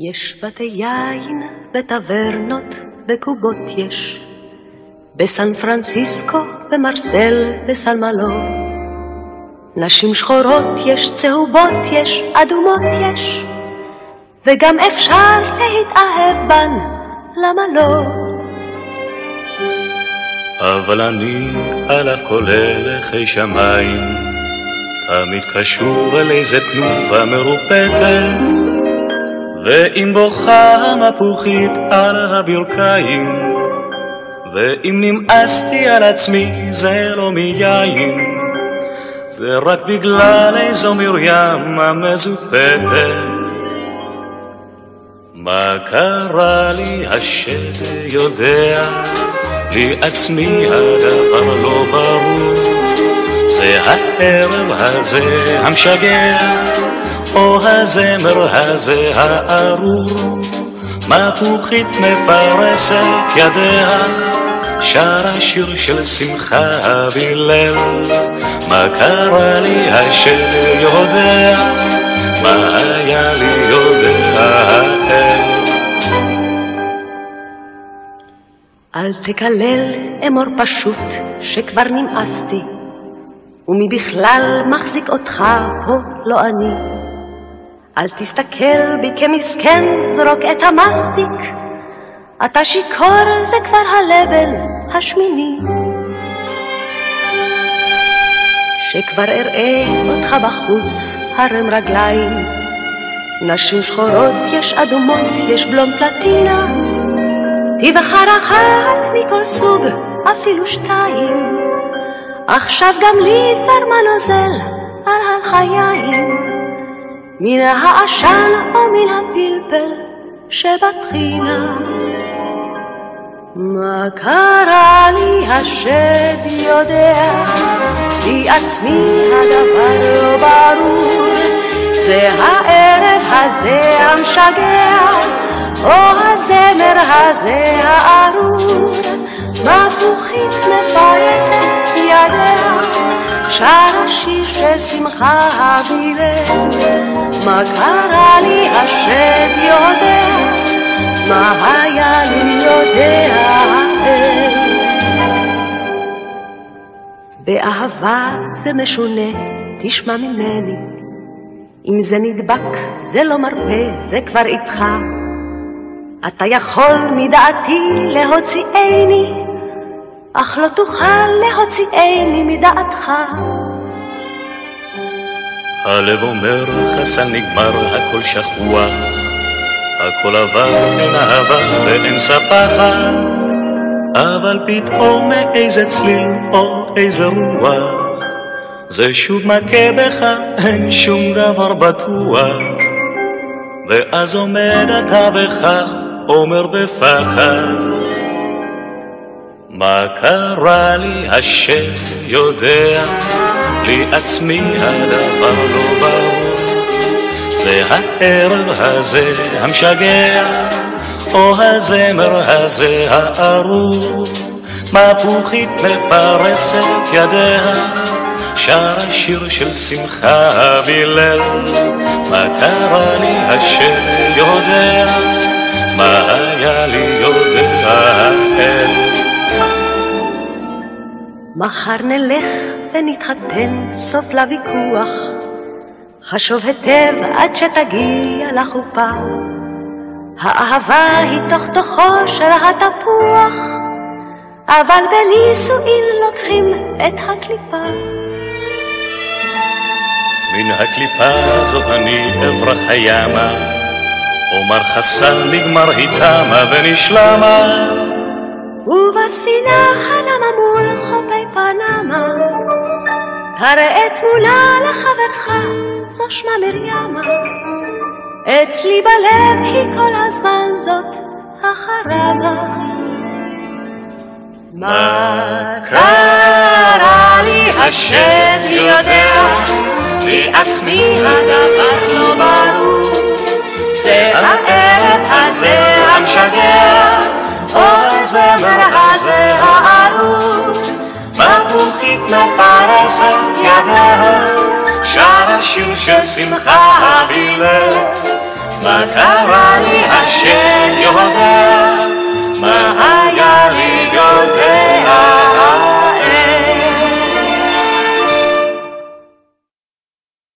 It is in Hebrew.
יש בתי יין בטברנות, בקובות יש, בסן פרנסיסקו, במרסל, בסן מלו. נשים שחורות יש, צהובות יש, אדומות יש, וגם אפשר להתאהב בן, למה לא? אבל אני על אף כל הלכי שמיים, תמיד קשור אל איזה תנובה מרופטת, ואם בוכה מפוחית על הברכיים, ואם נמאסתי על עצמי זה לא מיין, זה רק בגלל איזו מרים המזופתת. מה קרה לי השד יודע, לי עצמי הדבר לא ברור, זה הערב הזה המשגע או הזמר הזה הארור, מפוחית מפרסת ידיה, שרה שיר של שמחה בליל. מה קרה לי השם יודע, מה היה לי יודע האל. אל תקלל, אמור פשוט, שכבר נמאסתי, ומי בכלל מחזיק אותך פה, לא אני. אל תסתכל בי כמסכן, זרוק את המסטיק. אתה שיכור, זה כבר הלבל השמיני. שכבר אראה אותך בחוץ, הרם רגליים. נשים שחורות, יש אדומות, יש בלום פלטינה. תבחר אחת מכל סוג, אפילו שתיים. עכשיו גם לי תרמה נוזל על החיים. מן העשן או מן הפלפל שבטחינה. מה קרה לי השד יודע, לי עצמי הדבר לא ברור, זה הערב הזה המשגע, או הזמר הזה הארור, ידיה, שרה שיר של שמחה הבילם. מה קרה לי השד יודע, מה היה לי יודע. באהבה זה משונה, תשמע ממני. אם זה נדבק, זה לא מרפא, זה כבר איתך. אתה יכול מדעתי להוציאני, אך לא תוכל להוציאני מדעתך. הלב אומר חסן נגמר, הכל שכוח, הכל עבר, אין אהבה ואין ספחת, אבל פתאום איזה צליל או איזה רוח, זה שוב מכה בך, אין שום דבר בטוח, ואז עומד אתה וכך אומר בפחד, מה קרה לי? השם יודע. לי עצמי הדבר לא ברור, זה הערב הזה המשגע, או הזמר הזה הארור, מפוחית מפרסת ידיה, שרה שיר של שמחה בליל, מה קרה לי? השם יודע, מה היה לי? יודע האל. מחר נלך ונתחתן, סוף לוויכוח. חשוב היטב עד שתגיע לחופה. האהבה היא תוך תוכו של התפוח, אבל בנישואין לוקחים את הקליפה. מן הקליפה הזאת אני אברח הימה, אומר חסן נגמר היא תמה ונשלמה. ובספינה פנמה, הראה תמונה לחברך, זו שמה מרימה. אצלי בלב היא כל הזמן זאת החרמה. מה קרה לי השד יודע, לי עצמי הדבר לא ברור. זה הערב הזה המשגע, או הזמר הזה הארור. מפוחית מפרסת ידיה, שרה שיר של שמחה בלב. מה קרה לי יודע